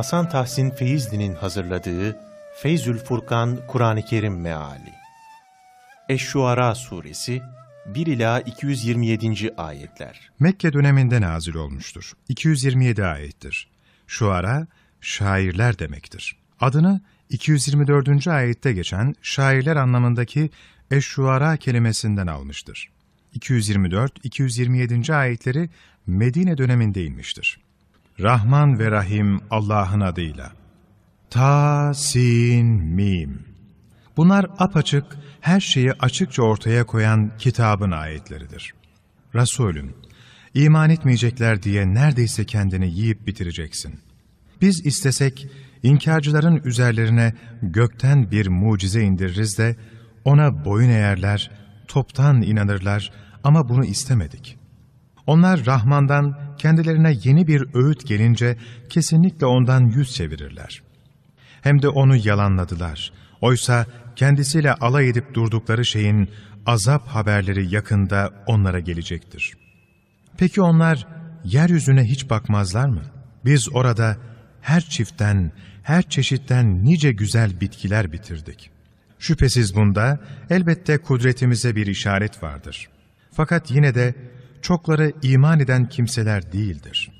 Hasan Tahsin Feyzli'nin hazırladığı Feyzül Furkan Kur'an-ı Kerim Meali Eş-Şuara Suresi 1 ila 227. ayetler. Mekke döneminde nazil olmuştur. 227 ayettir. Şuara, şairler demektir. Adını 224. ayette geçen şairler anlamındaki eş-şuara kelimesinden almıştır. 224-227. ayetleri Medine döneminde inmiştir. Rahman ve Rahim Allah'ın adıyla. Ta, Sin, Mim. Bunlar apaçık, her şeyi açıkça ortaya koyan kitabın ayetleridir. Resulüm, iman etmeyecekler diye neredeyse kendini yiyip bitireceksin. Biz istesek, inkarcıların üzerlerine gökten bir mucize indiririz de, ona boyun eğerler, toptan inanırlar ama bunu istemedik. Onlar Rahman'dan kendilerine yeni bir öğüt gelince kesinlikle ondan yüz çevirirler. Hem de onu yalanladılar. Oysa kendisiyle alay edip durdukları şeyin azap haberleri yakında onlara gelecektir. Peki onlar yeryüzüne hiç bakmazlar mı? Biz orada her çiftten, her çeşitten nice güzel bitkiler bitirdik. Şüphesiz bunda elbette kudretimize bir işaret vardır. Fakat yine de çokları iman eden kimseler değildir.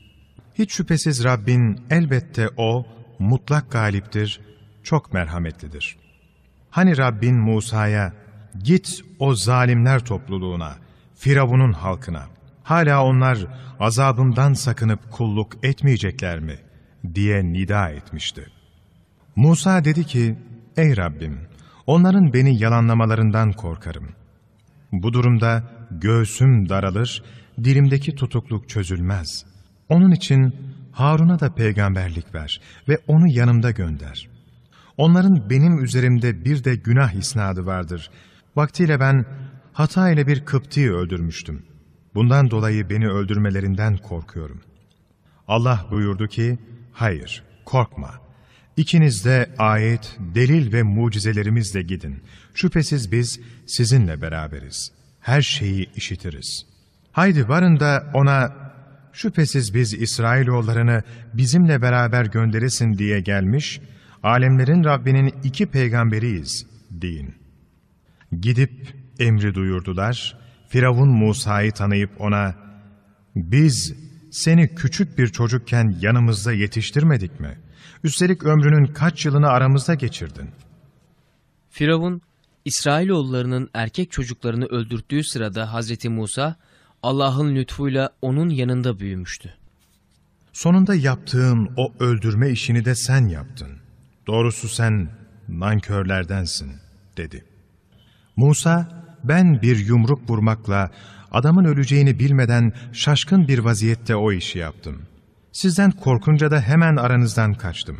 Hiç şüphesiz Rabbin elbette O mutlak galiptir, çok merhametlidir. Hani Rabbin Musa'ya, git o zalimler topluluğuna, Firavun'un halkına, hala onlar azabımdan sakınıp kulluk etmeyecekler mi? diye nida etmişti. Musa dedi ki, ey Rabbim, onların beni yalanlamalarından korkarım. Bu durumda göğsüm daralır, dilimdeki tutukluk çözülmez. Onun için Harun'a da peygamberlik ver ve onu yanımda gönder. Onların benim üzerimde bir de günah isnadı vardır. Vaktiyle ben hata ile bir Kıpti'yi öldürmüştüm. Bundan dolayı beni öldürmelerinden korkuyorum. Allah buyurdu ki, hayır, korkma. İkiniz de ayet, delil ve mucizelerimizle gidin. Şüphesiz biz sizinle beraberiz. Her şeyi işitiriz. Haydi varın da ona, şüphesiz biz İsrailoğullarını bizimle beraber gönderisin diye gelmiş, alemlerin Rabbinin iki peygamberiyiz deyin. Gidip emri duyurdular, Firavun Musa'yı tanıyıp ona, biz seni küçük bir çocukken yanımızda yetiştirmedik mi? Üstelik ömrünün kaç yılını aramızda geçirdin? Firavun, İsrailoğullarının erkek çocuklarını öldürttüğü sırada Hazreti Musa, Allah'ın lütfuyla onun yanında büyümüştü. Sonunda yaptığın o öldürme işini de sen yaptın. Doğrusu sen nankörlerdensin, dedi. Musa, ben bir yumruk vurmakla adamın öleceğini bilmeden şaşkın bir vaziyette o işi yaptım. Sizden korkunca da hemen aranızdan kaçtım.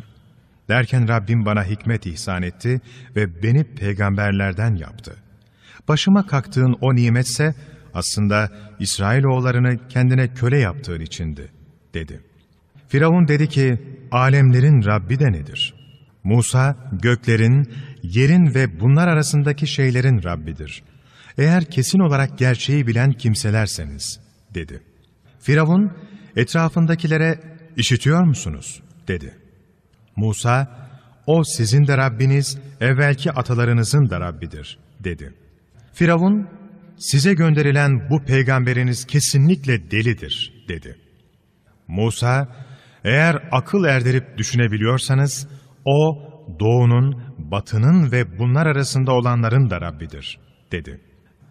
Derken Rabbim bana hikmet ihsan etti ve beni peygamberlerden yaptı. Başıma kalktığın o nimetse aslında İsrailoğullarını kendine köle yaptığın içindi, dedi. Firavun dedi ki, alemlerin Rabbi de nedir? Musa, göklerin, yerin ve bunlar arasındaki şeylerin Rabbidir. Eğer kesin olarak gerçeği bilen kimselerseniz, dedi. Firavun, etrafındakilere, işitiyor musunuz? dedi. Musa, o sizin de Rabbiniz, evvelki atalarınızın da Rabbidir, dedi. Firavun, size gönderilen bu peygamberiniz kesinlikle delidir, dedi. Musa, eğer akıl erdirip düşünebiliyorsanız, o doğunun, batının ve bunlar arasında olanların da Rabbidir, dedi.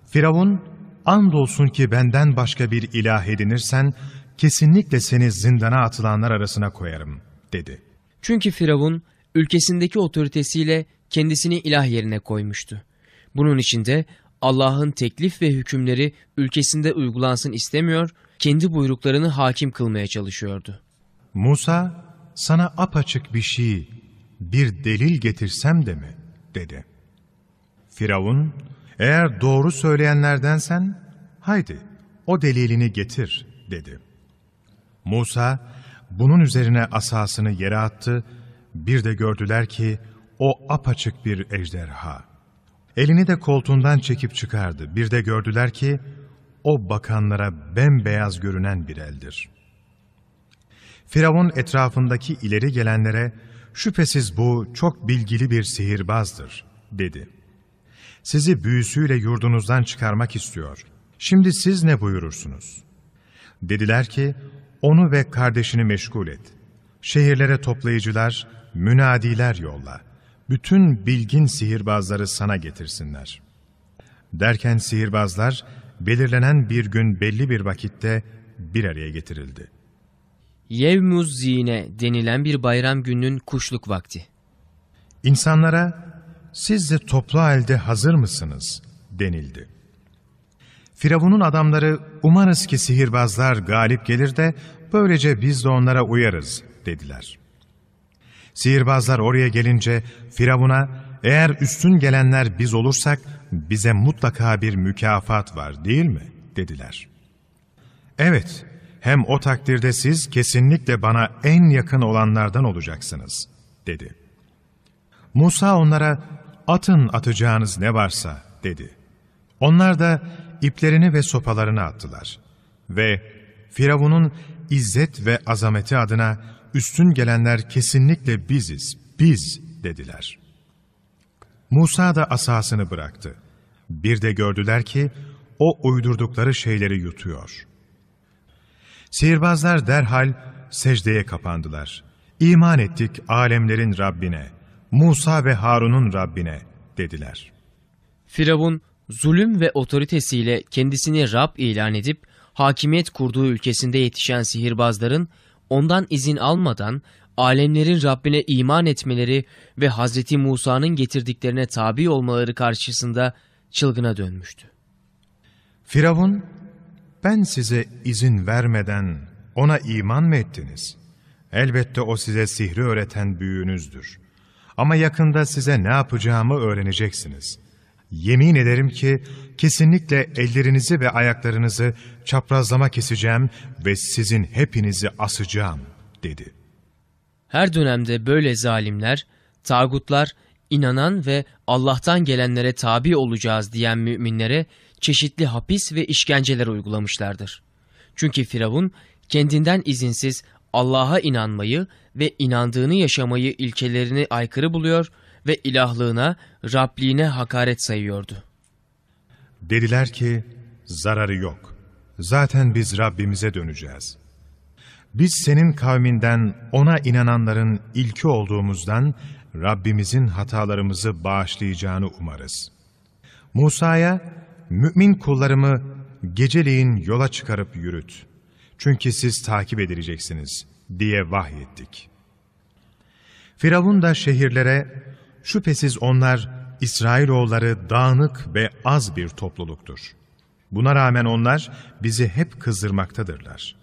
Firavun, andolsun ki benden başka bir ilah edinirsen, kesinlikle seni zindana atılanlar arasına koyarım, dedi. Çünkü Firavun, ülkesindeki otoritesiyle kendisini ilah yerine koymuştu. Bunun için de Allah'ın teklif ve hükümleri ülkesinde uygulansın istemiyor, kendi buyruklarını hakim kılmaya çalışıyordu. Musa, sana apaçık bir şey, bir delil getirsem de mi? dedi. Firavun, eğer doğru söyleyenlerdensen, haydi o delilini getir, dedi. Musa, bunun üzerine asasını yere attı, bir de gördüler ki, o apaçık bir ejderha. Elini de koltuğundan çekip çıkardı. Bir de gördüler ki, o bakanlara bembeyaz görünen bir eldir. Firavun etrafındaki ileri gelenlere, şüphesiz bu çok bilgili bir sihirbazdır, dedi. Sizi büyüsüyle yurdunuzdan çıkarmak istiyor. Şimdi siz ne buyurursunuz? Dediler ki, onu ve kardeşini meşgul et. Şehirlere toplayıcılar, münadiler yolla. Bütün bilgin sihirbazları sana getirsinler. Derken sihirbazlar, belirlenen bir gün belli bir vakitte bir araya getirildi. Yevmuz Zine denilen bir bayram gününün kuşluk vakti. İnsanlara, siz de toplu halde hazır mısınız? denildi. Firavun'un adamları, umarız ki sihirbazlar galip gelir de, böylece biz de onlara uyarız, dediler. Sihirbazlar oraya gelince, Firavun'a, eğer üstün gelenler biz olursak, bize mutlaka bir mükafat var değil mi? dediler. Evet, hem o takdirde siz kesinlikle bana en yakın olanlardan olacaksınız, dedi. Musa onlara, atın atacağınız ne varsa, dedi. Onlar da iplerini ve sopalarını attılar. Ve Firavun'un izzet ve azameti adına üstün gelenler kesinlikle biziz, biz dediler. Musa da asasını bıraktı. Bir de gördüler ki o uydurdukları şeyleri yutuyor. Sihirbazlar derhal secdeye kapandılar. İman ettik alemlerin Rabbine, Musa ve Harun'un Rabbine dediler. Firavun zulüm ve otoritesiyle kendisini Rab ilan edip hakimiyet kurduğu ülkesinde yetişen sihirbazların ondan izin almadan alemlerin Rabbine iman etmeleri ve Hazreti Musa'nın getirdiklerine tabi olmaları karşısında çılgına dönmüştü. Firavun, ben size izin vermeden ona iman mı ettiniz? Elbette o size sihri öğreten büyüğünüzdür. Ama yakında size ne yapacağımı öğreneceksiniz. Yemin ederim ki kesinlikle ellerinizi ve ayaklarınızı çaprazlama keseceğim ve sizin hepinizi asacağım, dedi. Her dönemde böyle zalimler, tağutlar, inanan ve Allah'tan gelenlere tabi olacağız diyen müminlere çeşitli hapis ve işkenceler uygulamışlardır. Çünkü Firavun kendinden izinsiz Allah'a inanmayı ve inandığını yaşamayı ilkelerini aykırı buluyor ve ilahlığına, Rabliğine hakaret sayıyordu. Dediler ki, zararı yok. Zaten biz Rabbimize döneceğiz. Biz senin kavminden ona inananların ilki olduğumuzdan Rabbimizin hatalarımızı bağışlayacağını umarız. Musa'ya, mümin kullarımı geceleyin yola çıkarıp yürüt. Çünkü siz takip edileceksiniz diye vahyettik. Firavun da şehirlere, şüphesiz onlar İsrailoğulları dağınık ve az bir topluluktur. Buna rağmen onlar bizi hep kızdırmaktadırlar.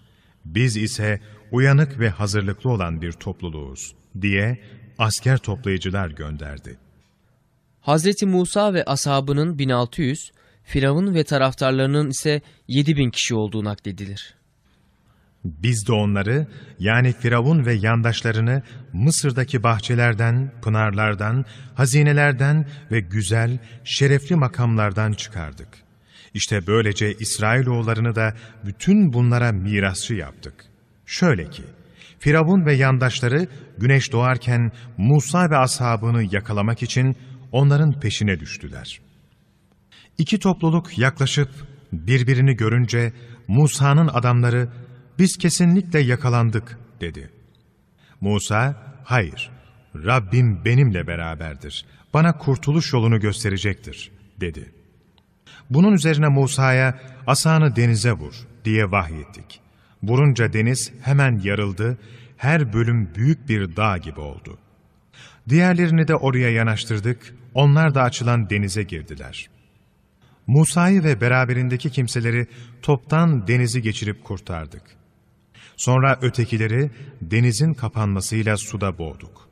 Biz ise uyanık ve hazırlıklı olan bir topluluğuz diye asker toplayıcılar gönderdi. Hazreti Musa ve ashabının 1600, Firavun ve taraftarlarının ise 7000 kişi olduğu nakledilir. Biz de onları yani Firavun ve yandaşlarını Mısır'daki bahçelerden, pınarlardan, hazinelerden ve güzel, şerefli makamlardan çıkardık. İşte böylece İsrailoğullarını da bütün bunlara mirasçı yaptık. Şöyle ki, Firavun ve yandaşları güneş doğarken Musa ve ashabını yakalamak için onların peşine düştüler. İki topluluk yaklaşıp birbirini görünce Musa'nın adamları biz kesinlikle yakalandık dedi. Musa, hayır, Rabbim benimle beraberdir, bana kurtuluş yolunu gösterecektir, dedi. Bunun üzerine Musa'ya, asanı denize vur, diye vahyettik. Vurunca deniz hemen yarıldı, her bölüm büyük bir dağ gibi oldu. Diğerlerini de oraya yanaştırdık, onlar da açılan denize girdiler. Musa'yı ve beraberindeki kimseleri toptan denizi geçirip kurtardık. Sonra ötekileri denizin kapanmasıyla suda boğduk.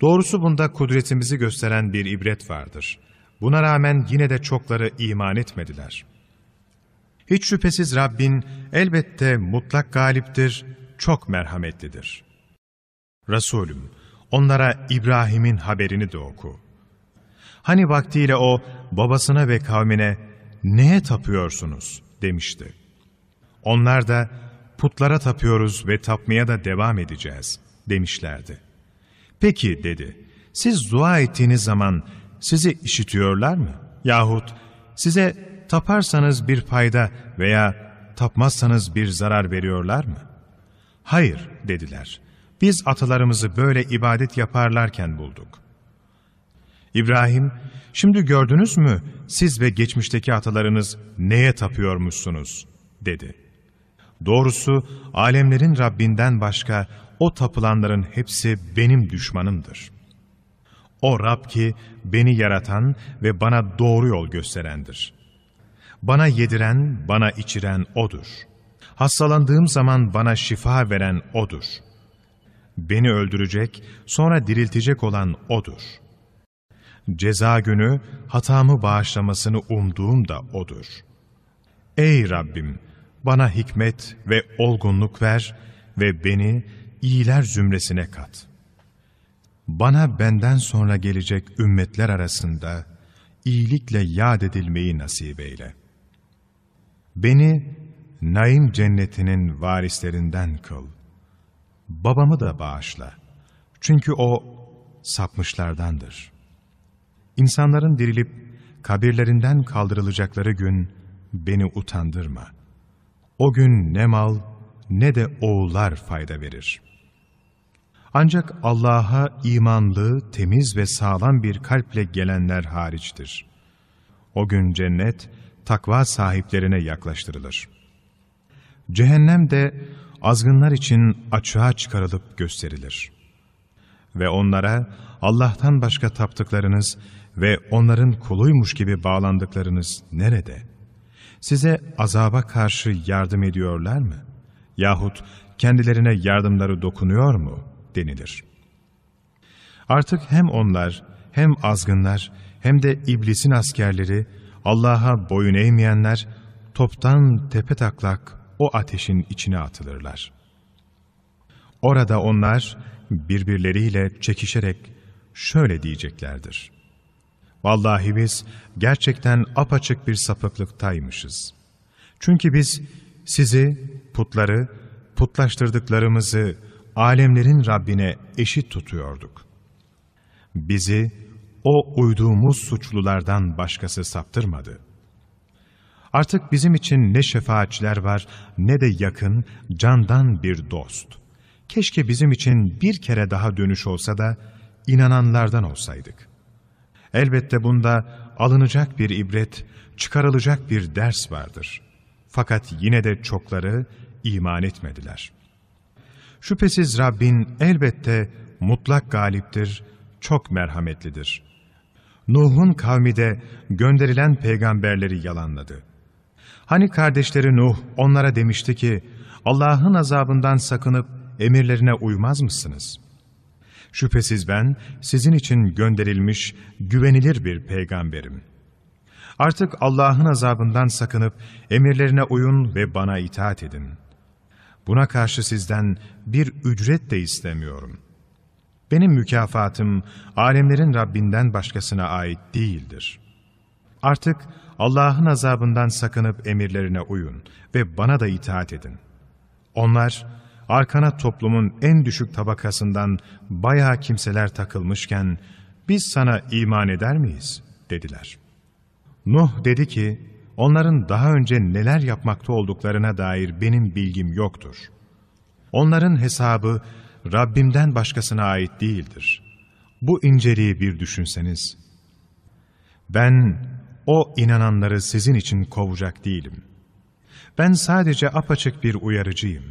Doğrusu bunda kudretimizi gösteren bir ibret vardır. Buna rağmen yine de çokları iman etmediler. Hiç şüphesiz Rabbin elbette mutlak galiptir, çok merhametlidir. Resulüm, onlara İbrahim'in haberini de oku. Hani vaktiyle o babasına ve kavmine neye tapıyorsunuz demişti. Onlar da putlara tapıyoruz ve tapmaya da devam edeceğiz demişlerdi. Peki dedi, siz dua ettiğiniz zaman sizi işitiyorlar mı? Yahut size taparsanız bir fayda veya tapmazsanız bir zarar veriyorlar mı? Hayır dediler. Biz atalarımızı böyle ibadet yaparlarken bulduk. İbrahim, şimdi gördünüz mü siz ve geçmişteki atalarınız neye tapıyormuşsunuz dedi. Doğrusu alemlerin Rabbinden başka o tapılanların hepsi benim düşmanımdır. O Rab ki beni yaratan ve bana doğru yol gösterendir. Bana yediren, bana içiren O'dur. Hastalandığım zaman bana şifa veren O'dur. Beni öldürecek, sonra diriltecek olan O'dur. Ceza günü hatamı bağışlamasını umduğum da O'dur. Ey Rabbim! Bana hikmet ve olgunluk ver ve beni iyiler zümresine kat. Bana benden sonra gelecek ümmetler arasında iyilikle yad edilmeyi nasip eyle. Beni naim cennetinin varislerinden kıl. Babamı da bağışla. Çünkü o sapmışlardandır. İnsanların dirilip kabirlerinden kaldırılacakları gün beni utandırma. O gün ne mal ne de oğullar fayda verir. Ancak Allah'a imanlı, temiz ve sağlam bir kalple gelenler hariçtir. O gün cennet, takva sahiplerine yaklaştırılır. Cehennem de azgınlar için açığa çıkarılıp gösterilir. Ve onlara Allah'tan başka taptıklarınız ve onların kuluymuş gibi bağlandıklarınız nerede? Size azaba karşı yardım ediyorlar mı? Yahut kendilerine yardımları dokunuyor mu? denilir. Artık hem onlar, hem azgınlar, hem de iblisin askerleri, Allah'a boyun eğmeyenler, toptan tepe taklak o ateşin içine atılırlar. Orada onlar birbirleriyle çekişerek şöyle diyeceklerdir. Vallahi biz gerçekten apaçık bir sapıklıktaymışız. Çünkü biz sizi, putları, putlaştırdıklarımızı alemlerin Rabbine eşit tutuyorduk. Bizi o uyduğumuz suçlulardan başkası saptırmadı. Artık bizim için ne şefaatçiler var ne de yakın, candan bir dost. Keşke bizim için bir kere daha dönüş olsa da inananlardan olsaydık. Elbette bunda alınacak bir ibret, çıkarılacak bir ders vardır. Fakat yine de çokları iman etmediler. Şüphesiz Rabbin elbette mutlak galiptir, çok merhametlidir. Nuh'un kavmi de gönderilen peygamberleri yalanladı. Hani kardeşleri Nuh onlara demişti ki, Allah'ın azabından sakınıp emirlerine uymaz mısınız? Şüphesiz ben sizin için gönderilmiş güvenilir bir peygamberim. Artık Allah'ın azabından sakınıp emirlerine uyun ve bana itaat edin. Buna karşı sizden bir ücret de istemiyorum. Benim mükafatım alemlerin Rabbinden başkasına ait değildir. Artık Allah'ın azabından sakınıp emirlerine uyun ve bana da itaat edin. Onlar, arkana toplumun en düşük tabakasından bayağı kimseler takılmışken, biz sana iman eder miyiz? dediler. Nuh dedi ki, onların daha önce neler yapmakta olduklarına dair benim bilgim yoktur. Onların hesabı Rabbimden başkasına ait değildir. Bu inceliği bir düşünseniz. Ben o inananları sizin için kovacak değilim. Ben sadece apaçık bir uyarıcıyım.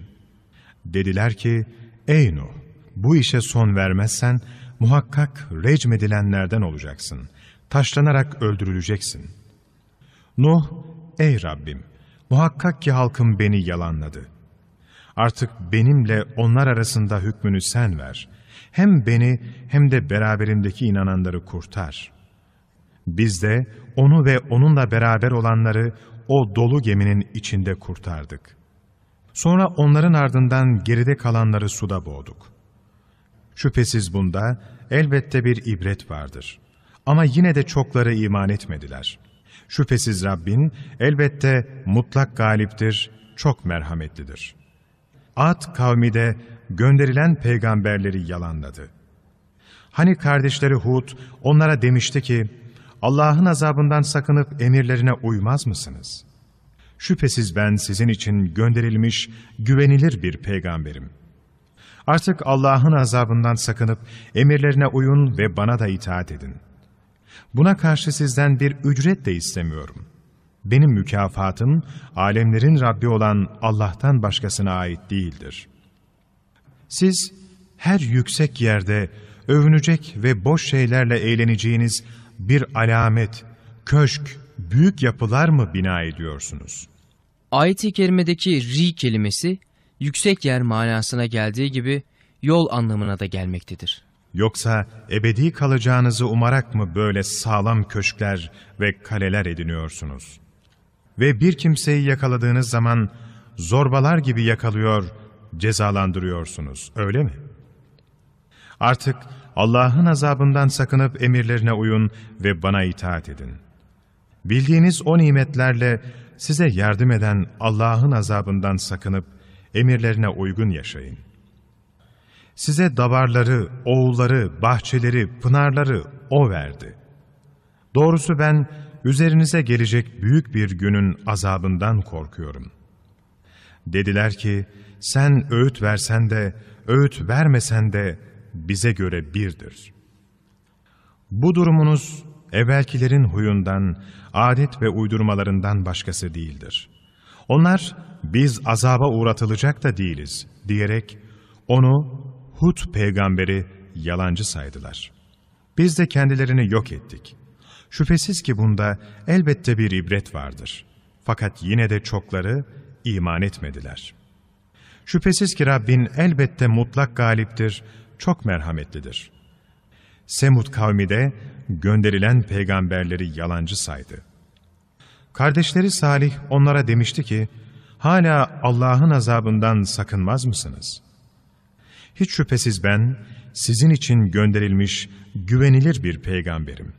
Dediler ki, ey Nuh, bu işe son vermezsen muhakkak recmedilenlerden olacaksın. Taşlanarak öldürüleceksin. Nuh, ey Rabbim, muhakkak ki halkım beni yalanladı. Artık benimle onlar arasında hükmünü sen ver. Hem beni hem de beraberimdeki inananları kurtar. Biz de onu ve onunla beraber olanları o dolu geminin içinde kurtardık. Sonra onların ardından geride kalanları suda boğduk. Şüphesiz bunda elbette bir ibret vardır. Ama yine de çokları iman etmediler. Şüphesiz Rabbin elbette mutlak galiptir, çok merhametlidir. Ad kavmi de gönderilen peygamberleri yalanladı. Hani kardeşleri Hud onlara demişti ki, Allah'ın azabından sakınıp emirlerine uymaz mısınız? Şüphesiz ben sizin için gönderilmiş güvenilir bir peygamberim. Artık Allah'ın azabından sakınıp emirlerine uyun ve bana da itaat edin. Buna karşı sizden bir ücret de istemiyorum. Benim mükafatım alemlerin Rabbi olan Allah'tan başkasına ait değildir. Siz her yüksek yerde övünecek ve boş şeylerle eğleneceğiniz bir alamet, köşk, büyük yapılar mı bina ediyorsunuz? Ayet-i kerimedeki ri kelimesi yüksek yer manasına geldiği gibi yol anlamına da gelmektedir. Yoksa ebedi kalacağınızı umarak mı böyle sağlam köşkler ve kaleler ediniyorsunuz? Ve bir kimseyi yakaladığınız zaman zorbalar gibi yakalıyor, cezalandırıyorsunuz, öyle mi? Artık Allah'ın azabından sakınıp emirlerine uyun ve bana itaat edin. Bildiğiniz o nimetlerle size yardım eden Allah'ın azabından sakınıp emirlerine uygun yaşayın. Size davarları, oğulları, bahçeleri, pınarları O verdi. Doğrusu ben üzerinize gelecek büyük bir günün azabından korkuyorum. Dediler ki, sen öğüt versen de, öğüt vermesen de bize göre birdir. Bu durumunuz evvelkilerin huyundan, adet ve uydurmalarından başkası değildir. Onlar biz azaba uğratılacak da değiliz diyerek onu Hud peygamberi yalancı saydılar. Biz de kendilerini yok ettik. Şüphesiz ki bunda elbette bir ibret vardır. Fakat yine de çokları iman etmediler. Şüphesiz ki Rabbin elbette mutlak galiptir, çok merhametlidir. Semud kavmi de gönderilen peygamberleri yalancı saydı. Kardeşleri Salih onlara demişti ki, hala Allah'ın azabından sakınmaz mısınız? Hiç şüphesiz ben sizin için gönderilmiş güvenilir bir peygamberim.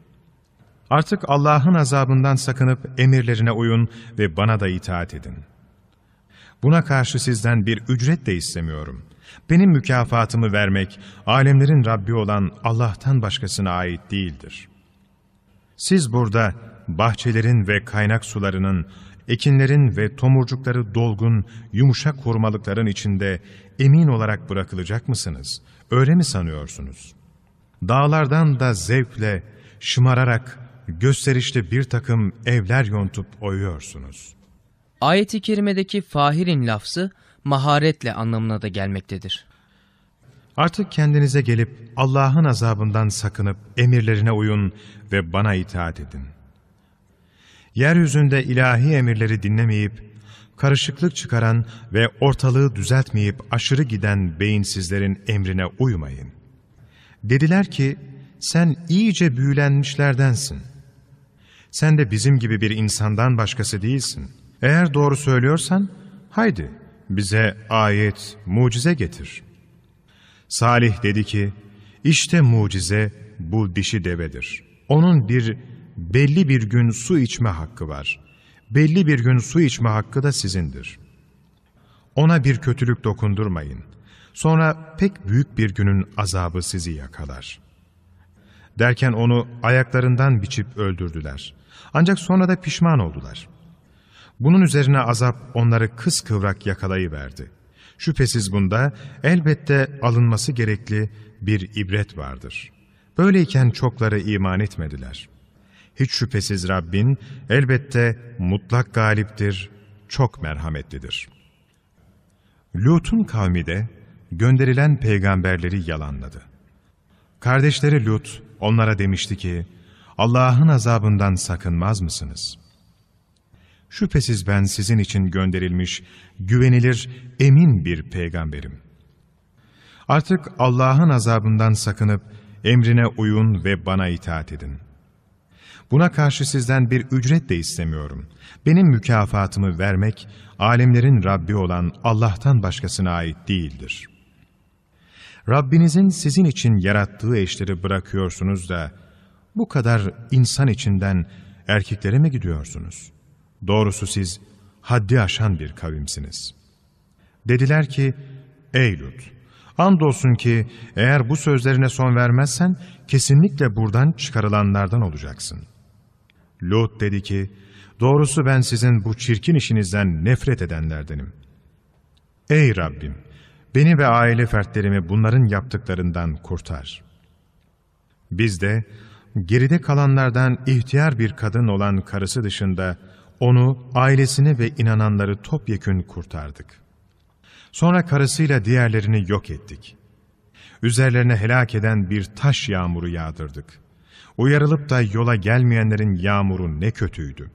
Artık Allah'ın azabından sakınıp emirlerine uyun ve bana da itaat edin. Buna karşı sizden bir ücret de istemiyorum. Benim mükafatımı vermek, alemlerin Rabbi olan Allah'tan başkasına ait değildir. Siz burada bahçelerin ve kaynak sularının, ekinlerin ve tomurcukları dolgun, yumuşak hurmalıkların içinde emin olarak bırakılacak mısınız? Öyle mi sanıyorsunuz? Dağlardan da zevkle, şımararak, gösterişli bir takım evler yontup oyuyorsunuz. Ayet-i kerimedeki fahirin lafzı maharetle anlamına da gelmektedir. Artık kendinize gelip Allah'ın azabından sakınıp emirlerine uyun ve bana itaat edin. Yeryüzünde ilahi emirleri dinlemeyip, karışıklık çıkaran ve ortalığı düzeltmeyip aşırı giden beyinsizlerin emrine uymayın. Dediler ki, sen iyice büyülenmişlerdensin. Sen de bizim gibi bir insandan başkası değilsin. Eğer doğru söylüyorsan, haydi bize ayet, mucize getir. Salih dedi ki, işte mucize bu dişi devedir. Onun bir belli bir gün su içme hakkı var. Belli bir gün su içme hakkı da sizindir. Ona bir kötülük dokundurmayın. Sonra pek büyük bir günün azabı sizi yakalar. Derken onu ayaklarından biçip öldürdüler. Ancak sonra da pişman oldular. Bunun üzerine azap onları kıskıvrak yakalayıverdi. Şüphesiz bunda elbette alınması gerekli bir ibret vardır. Böyleyken çokları iman etmediler. Hiç şüphesiz Rabbin elbette mutlak galiptir, çok merhametlidir. Lut'un kavmi de gönderilen peygamberleri yalanladı. Kardeşleri Lut onlara demişti ki, Allah'ın azabından sakınmaz mısınız? Şüphesiz ben sizin için gönderilmiş, güvenilir, emin bir peygamberim. Artık Allah'ın azabından sakınıp emrine uyun ve bana itaat edin. Buna karşı sizden bir ücret de istemiyorum. Benim mükafatımı vermek, alemlerin Rabbi olan Allah'tan başkasına ait değildir. Rabbinizin sizin için yarattığı eşleri bırakıyorsunuz da, bu kadar insan içinden erkeklere mi gidiyorsunuz? Doğrusu siz haddi aşan bir kavimsiniz. Dediler ki, ey Lut, andolsun ki eğer bu sözlerine son vermezsen kesinlikle buradan çıkarılanlardan olacaksın. Lut dedi ki, doğrusu ben sizin bu çirkin işinizden nefret edenlerdenim. Ey Rabbim, beni ve aile fertlerimi bunların yaptıklarından kurtar. Biz de geride kalanlardan ihtiyar bir kadın olan karısı dışında onu, ailesini ve inananları topyekün kurtardık. Sonra karısıyla diğerlerini yok ettik. Üzerlerine helak eden bir taş yağmuru yağdırdık. Uyarılıp da yola gelmeyenlerin yağmuru ne kötüydü.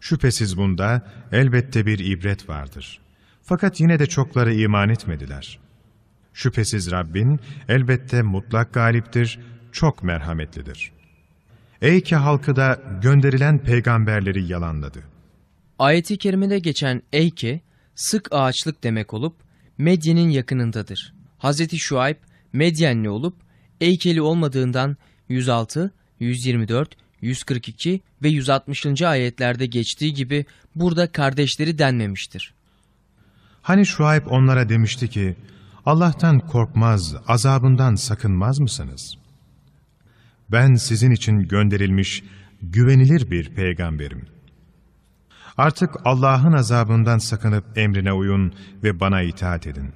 Şüphesiz bunda elbette bir ibret vardır. Fakat yine de çokları iman etmediler. Şüphesiz Rabbin elbette mutlak galiptir, çok merhametlidir. Eyke halkı da gönderilen peygamberleri yalanladı. Ayeti kerimede geçen Eyke, sık ağaçlık demek olup Medyen'in yakınındadır. Hz. Şuayb, Medyenli olup Eykeli olmadığından 106, 124, 142 ve 160. ayetlerde geçtiği gibi burada kardeşleri denmemiştir. Hani Şuayb onlara demişti ki, Allah'tan korkmaz, azabından sakınmaz mısınız? Ben sizin için gönderilmiş, güvenilir bir peygamberim. Artık Allah'ın azabından sakınıp emrine uyun ve bana itaat edin.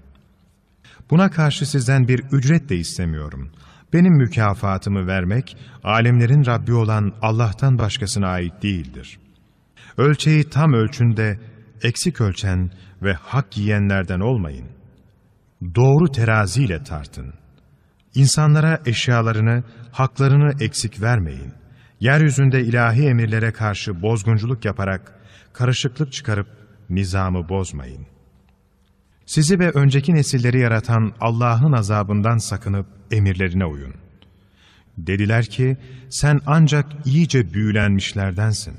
Buna karşı sizden bir ücret de istemiyorum. Benim mükafatımı vermek, alemlerin Rabbi olan Allah'tan başkasına ait değildir. Ölçeği tam ölçünde, eksik ölçen ve hak yiyenlerden olmayın. Doğru teraziyle tartın. İnsanlara eşyalarını, haklarını eksik vermeyin. Yeryüzünde ilahi emirlere karşı bozgunculuk yaparak, karışıklık çıkarıp nizamı bozmayın. Sizi ve önceki nesilleri yaratan Allah'ın azabından sakınıp emirlerine uyun. Dediler ki, sen ancak iyice büyülenmişlerdensin.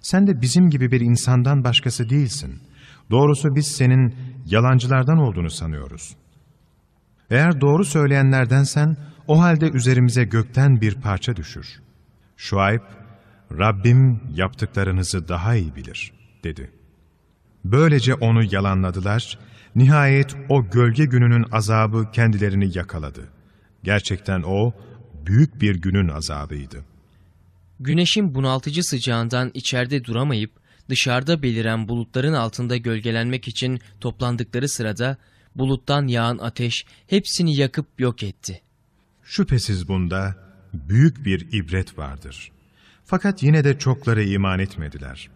Sen de bizim gibi bir insandan başkası değilsin. Doğrusu biz senin yalancılardan olduğunu sanıyoruz. Eğer doğru söyleyenlerdensen, o halde üzerimize gökten bir parça düşür. Şuayb, Rabbim yaptıklarınızı daha iyi bilir, dedi. Böylece onu yalanladılar, nihayet o gölge gününün azabı kendilerini yakaladı. Gerçekten o, büyük bir günün azabıydı. Güneşin bunaltıcı sıcağından içeride duramayıp dışarıda beliren bulutların altında gölgelenmek için toplandıkları sırada buluttan yağan ateş hepsini yakıp yok etti. Şüphesiz bunda büyük bir ibret vardır. Fakat yine de çokları iman etmediler.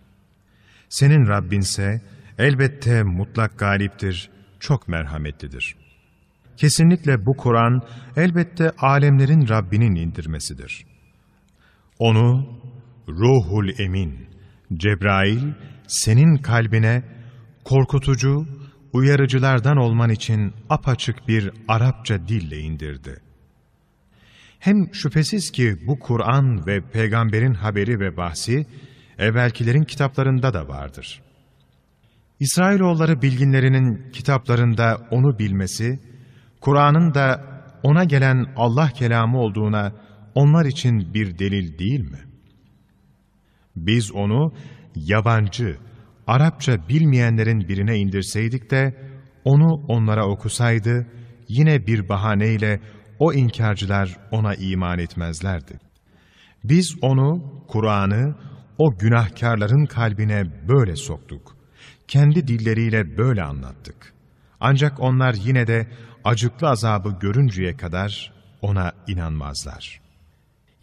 Senin Rabbinse elbette mutlak galiptir, çok merhametlidir. Kesinlikle bu Kur'an elbette alemlerin Rabbinin indirmesidir. Onu Ruhul Emin, Cebrail senin kalbine korkutucu, uyarıcılardan olman için apaçık bir Arapça dille indirdi. Hem şüphesiz ki bu Kur'an ve peygamberin haberi ve bahsi evvelkilerin kitaplarında da vardır. İsrailoğulları bilginlerinin kitaplarında onu bilmesi, Kur'an'ın da ona gelen Allah kelamı olduğuna onlar için bir delil değil mi? Biz onu yabancı, Arapça bilmeyenlerin birine indirseydik de onu onlara okusaydı, yine bir bahaneyle o inkarcılar ona iman etmezlerdi. Biz onu, Kur'an'ı, o günahkarların kalbine böyle soktuk. Kendi dilleriyle böyle anlattık. Ancak onlar yine de acıklı azabı görünceye kadar ona inanmazlar.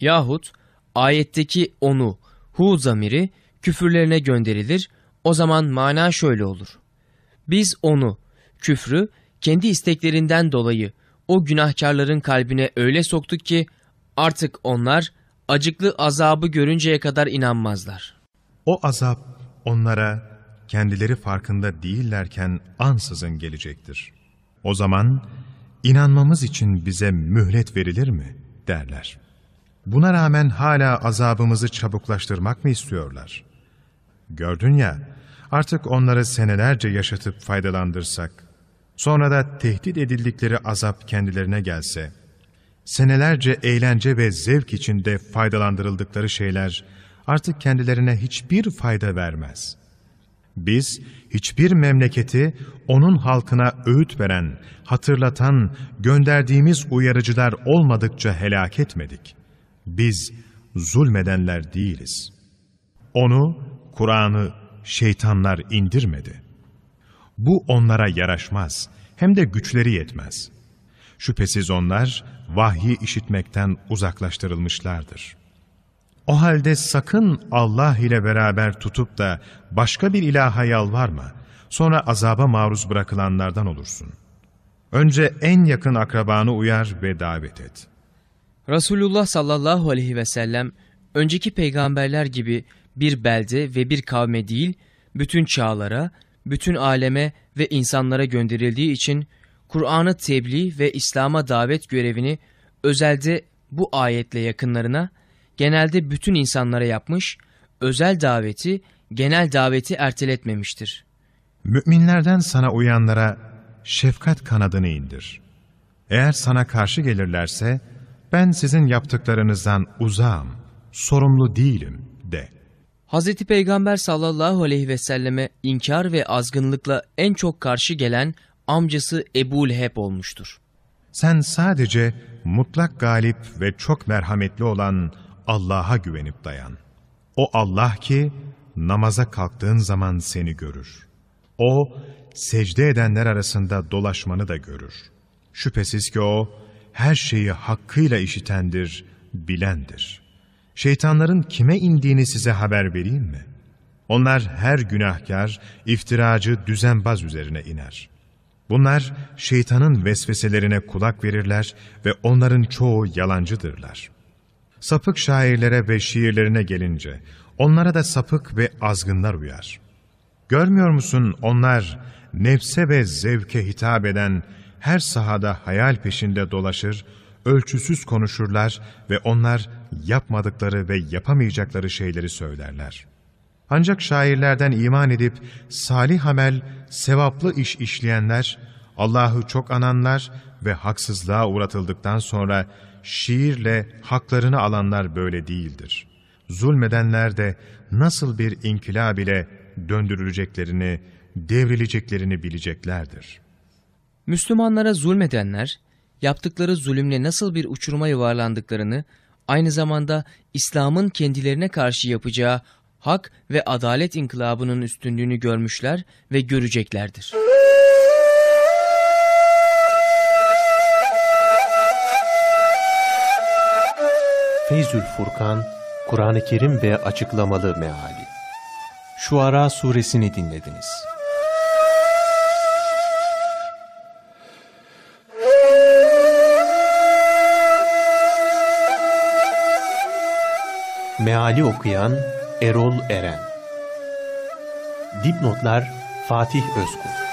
Yahut ayetteki onu, hu zamiri küfürlerine gönderilir, o zaman mana şöyle olur. Biz onu, küfrü, kendi isteklerinden dolayı o günahkarların kalbine öyle soktuk ki artık onlar acıklı azabı görünceye kadar inanmazlar. O azap onlara kendileri farkında değillerken ansızın gelecektir. O zaman inanmamız için bize mühlet verilir mi derler. Buna rağmen hala azabımızı çabuklaştırmak mı istiyorlar? Gördün ya, artık onları senelerce yaşatıp faydalandırsak, sonra da tehdit edildikleri azap kendilerine gelse, senelerce eğlence ve zevk içinde faydalandırıldıkları şeyler artık kendilerine hiçbir fayda vermez. Biz hiçbir memleketi onun halkına öğüt veren, hatırlatan, gönderdiğimiz uyarıcılar olmadıkça helak etmedik. Biz zulmedenler değiliz. Onu, Kur'an'ı şeytanlar indirmedi. Bu onlara yaraşmaz, hem de güçleri yetmez. Şüphesiz onlar vahyi işitmekten uzaklaştırılmışlardır. O halde sakın Allah ile beraber tutup da başka bir ilaha yalvarma, sonra azaba maruz bırakılanlardan olursun. Önce en yakın akrabanı uyar ve davet et. Resulullah sallallahu aleyhi ve sellem önceki peygamberler gibi bir belde ve bir kavme değil, bütün çağlara, bütün aleme ve insanlara gönderildiği için Kur'an'ı tebliğ ve İslam'a davet görevini özelde bu ayetle yakınlarına, genelde bütün insanlara yapmış, özel daveti, genel daveti erteletmemiştir. Müminlerden sana uyanlara şefkat kanadını indir. Eğer sana karşı gelirlerse, ben sizin yaptıklarınızdan uzağım, sorumlu değilim de. Hz. Peygamber sallallahu aleyhi ve selleme inkar ve azgınlıkla en çok karşı gelen amcası Ebu Leheb olmuştur. Sen sadece mutlak galip ve çok merhametli olan Allah'a güvenip dayan. O Allah ki namaza kalktığın zaman seni görür. O secde edenler arasında dolaşmanı da görür. Şüphesiz ki o her şeyi hakkıyla işitendir, bilendir. Şeytanların kime indiğini size haber vereyim mi? Onlar her günahkar, iftiracı, düzenbaz üzerine iner. Bunlar şeytanın vesveselerine kulak verirler ve onların çoğu yalancıdırlar. Sapık şairlere ve şiirlerine gelince, onlara da sapık ve azgınlar uyar. Görmüyor musun onlar nefse ve zevke hitap eden her sahada hayal peşinde dolaşır, ölçüsüz konuşurlar ve onlar yapmadıkları ve yapamayacakları şeyleri söylerler. Ancak şairlerden iman edip salih amel, sevaplı iş işleyenler, Allah'ı çok ananlar ve haksızlığa uğratıldıktan sonra şiirle haklarını alanlar böyle değildir. Zulmedenler de nasıl bir inkılap ile döndürüleceklerini, devrileceklerini bileceklerdir. Müslümanlara zulmedenler, yaptıkları zulümle nasıl bir uçuruma yuvarlandıklarını, aynı zamanda İslam'ın kendilerine karşı yapacağı hak ve adalet inkılabının üstünlüğünü görmüşler ve göreceklerdir. Feyzül Furkan, Kur'an-ı Kerim ve Açıklamalı Meali Şuara Suresini dinlediniz. Meali okuyan Erol Eren. Dipnotlar Fatih Özkul